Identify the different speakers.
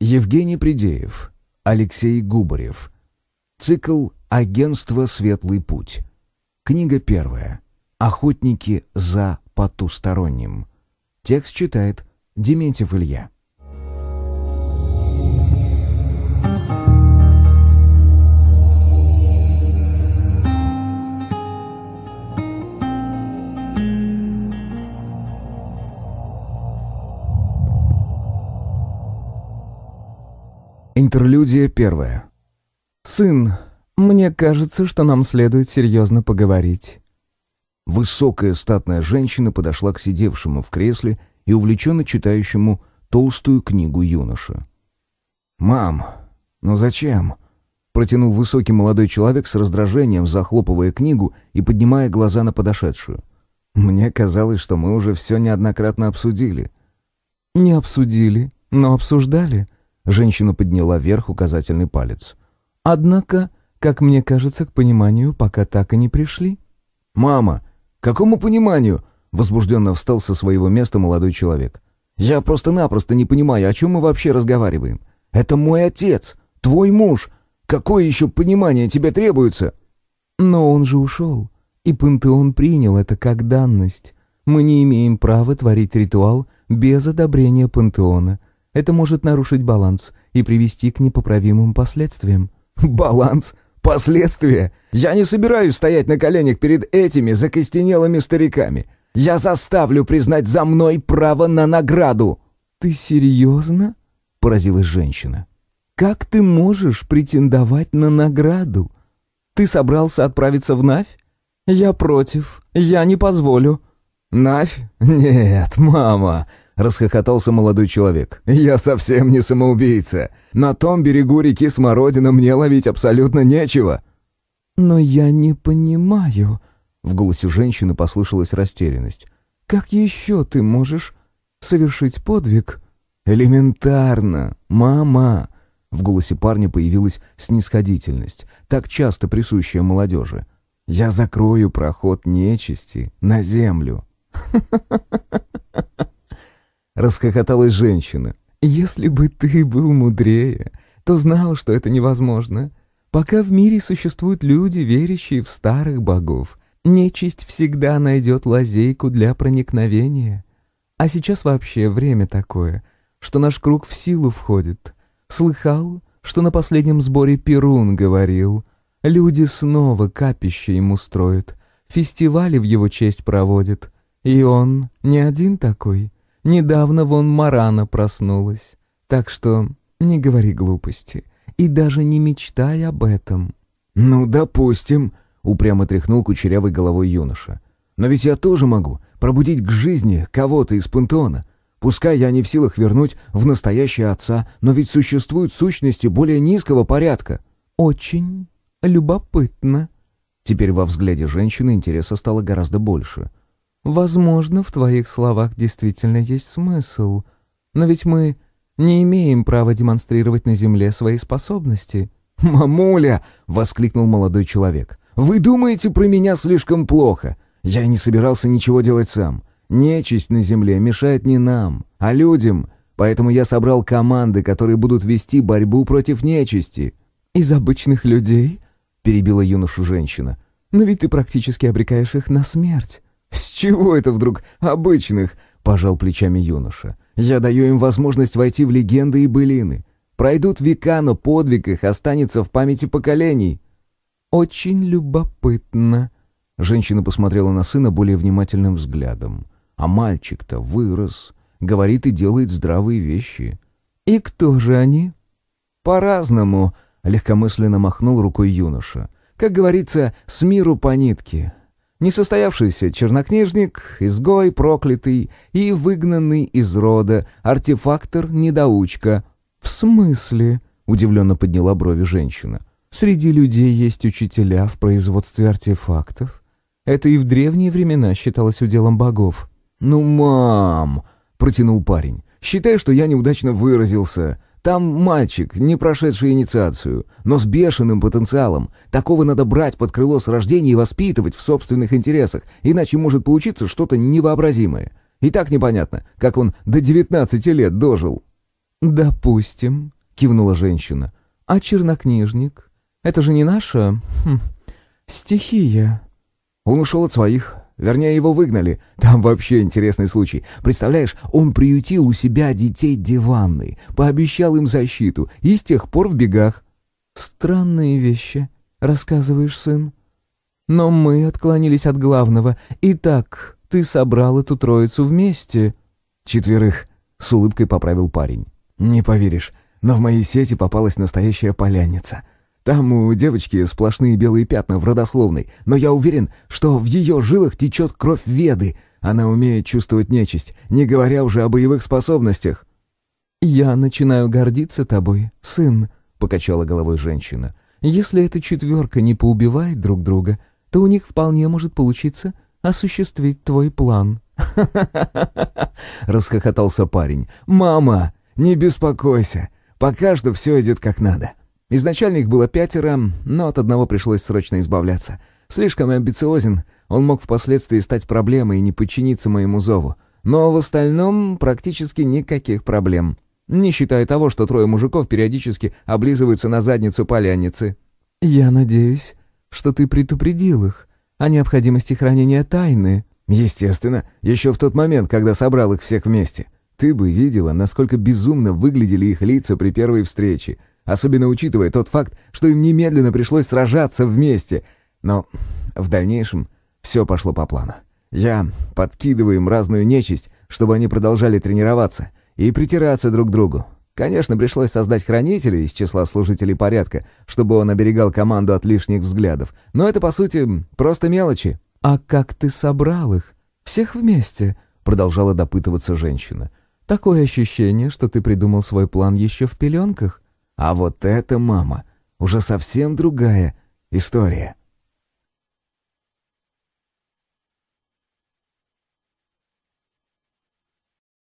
Speaker 1: Евгений Придеев, Алексей Губарев. Цикл «Агентство Светлый путь». Книга первая. «Охотники за потусторонним». Текст читает Дементьев Илья. Интерлюдия первая.
Speaker 2: «Сын, мне кажется, что нам следует серьезно поговорить».
Speaker 1: Высокая статная женщина подошла к сидевшему в кресле и увлеченно читающему толстую книгу юноша. «Мам, ну зачем?» Протянул высокий молодой человек с раздражением, захлопывая книгу и поднимая глаза на подошедшую. «Мне казалось, что мы уже все неоднократно обсудили».
Speaker 2: «Не обсудили, но обсуждали»,
Speaker 1: Женщина подняла вверх указательный палец.
Speaker 2: «Однако, как мне кажется, к пониманию пока так и не пришли».
Speaker 1: «Мама, какому пониманию?» Возбужденно встал со своего места молодой человек. «Я просто-напросто не понимаю, о чем мы вообще разговариваем. Это мой отец, твой муж. Какое еще понимание тебе требуется?»
Speaker 2: «Но он же ушел, и пантеон принял это как данность. Мы не имеем права творить ритуал без одобрения пантеона. Это может нарушить баланс и привести к непоправимым последствиям».
Speaker 1: «Баланс? Последствия? Я не собираюсь стоять на коленях перед этими закостенелыми стариками. Я заставлю признать за мной право на награду».
Speaker 2: «Ты серьезно?» — поразилась женщина. «Как ты можешь претендовать на награду? Ты собрался отправиться в Навь? Я против. Я не позволю».
Speaker 1: «Навь? Нет, мама!» Расхохотался молодой человек. «Я совсем не самоубийца. На том берегу реки Смородина мне ловить абсолютно нечего».
Speaker 2: «Но я не понимаю...»
Speaker 1: В голосе женщины послышалась растерянность.
Speaker 2: «Как еще ты можешь совершить подвиг?»
Speaker 1: «Элементарно, мама!» В голосе парня появилась снисходительность, так часто присущая молодежи. «Я закрою проход нечисти на землю». Расхохоталась женщина.
Speaker 2: «Если бы ты был мудрее, то знал, что это невозможно. Пока в мире существуют люди, верящие в старых богов, нечисть всегда найдет лазейку для проникновения. А сейчас вообще время такое, что наш круг в силу входит. Слыхал, что на последнем сборе Перун говорил, люди снова капище ему строят, фестивали в его честь проводят, и он не один такой». Недавно вон Марана проснулась. Так что не говори глупости. И даже не мечтай об этом».
Speaker 1: «Ну, допустим», — упрямо тряхнул кучерявой головой юноша. «Но ведь я тоже могу пробудить к жизни кого-то из пантеона. Пускай я не в силах вернуть в настоящее отца, но ведь существуют сущности более низкого порядка».
Speaker 2: «Очень любопытно».
Speaker 1: Теперь во взгляде женщины интереса стало гораздо больше.
Speaker 2: Возможно, в твоих словах действительно есть смысл. Но ведь мы не имеем права демонстрировать на земле свои способности».
Speaker 1: «Мамуля!» — воскликнул молодой человек. «Вы думаете про меня слишком плохо? Я не собирался ничего делать сам. Нечисть на земле мешает не нам, а людям, поэтому я собрал команды, которые будут вести борьбу против нечисти».
Speaker 2: «Из обычных людей?» — перебила юношу женщина. «Но ведь ты практически обрекаешь их на смерть».
Speaker 1: «С чего это вдруг обычных?» — пожал плечами юноша. «Я даю им возможность войти в легенды и былины. Пройдут века, но подвиг их останется в памяти поколений».
Speaker 2: «Очень любопытно».
Speaker 1: Женщина посмотрела на сына более внимательным взглядом. «А мальчик-то вырос, говорит и делает здравые вещи».
Speaker 2: «И кто же они?»
Speaker 1: «По-разному», — легкомысленно махнул рукой юноша. «Как говорится, с миру по нитке. Несостоявшийся чернокнижник, изгой проклятый и выгнанный из рода, артефактор-недоучка.
Speaker 2: «В смысле?» — удивленно подняла брови женщина. «Среди людей есть учителя в производстве артефактов. Это и в древние времена считалось уделом богов».
Speaker 1: «Ну, мам!» — протянул парень. «Считай, что я неудачно выразился. Там мальчик, не прошедший инициацию, но с бешеным потенциалом. Такого надо брать под крыло с рождения и воспитывать в собственных интересах, иначе может получиться что-то невообразимое. И так непонятно, как он до 19 лет дожил.
Speaker 2: «Допустим», — кивнула женщина. «А чернокнижник? Это же не наша... Хм, стихия».
Speaker 1: Он ушел от своих. Вернее, его выгнали. Там вообще интересный случай. Представляешь, он приютил у себя детей диванной, пообещал им защиту и с тех пор в бегах.
Speaker 2: «Странные вещи», — рассказываешь, сын. «Но мы отклонились от главного. Итак, ты собрал эту троицу вместе?»
Speaker 1: «Четверых», — с улыбкой поправил парень. «Не поверишь, но в моей сети попалась настоящая поляница. Там у девочки сплошные белые пятна в родословной, но я уверен, что в ее жилах течет кровь веды. Она умеет чувствовать нечисть, не говоря уже о боевых способностях».
Speaker 2: «Я начинаю гордиться тобой, сын», — покачала головой женщина. «Если эта четверка не поубивает друг друга, то у них вполне может получиться осуществить твой план».
Speaker 1: расхохотался парень. «Мама, не беспокойся, пока что все идет как надо. Изначально их было пятеро, но от одного пришлось срочно избавляться. Слишком амбициозен, он мог впоследствии стать проблемой и не подчиниться моему зову. Но в остальном практически никаких проблем. Не считая того, что трое мужиков периодически облизываются на задницу поляницы.
Speaker 2: «Я надеюсь, что ты предупредил их о необходимости хранения тайны».
Speaker 1: «Естественно, еще в тот момент, когда собрал их всех вместе. Ты бы видела, насколько безумно выглядели их лица при первой встрече особенно учитывая тот факт, что им немедленно пришлось сражаться вместе. Но в дальнейшем все пошло по плану. Я подкидываю им разную нечисть, чтобы они продолжали тренироваться и притираться друг к другу. Конечно, пришлось создать хранителя из числа служителей порядка, чтобы он оберегал команду от лишних взглядов. Но это, по сути, просто мелочи.
Speaker 2: «А как ты собрал их? Всех вместе?» — продолжала допытываться женщина. «Такое ощущение, что ты придумал свой план еще в пеленках».
Speaker 1: А вот это, мама, уже совсем другая история.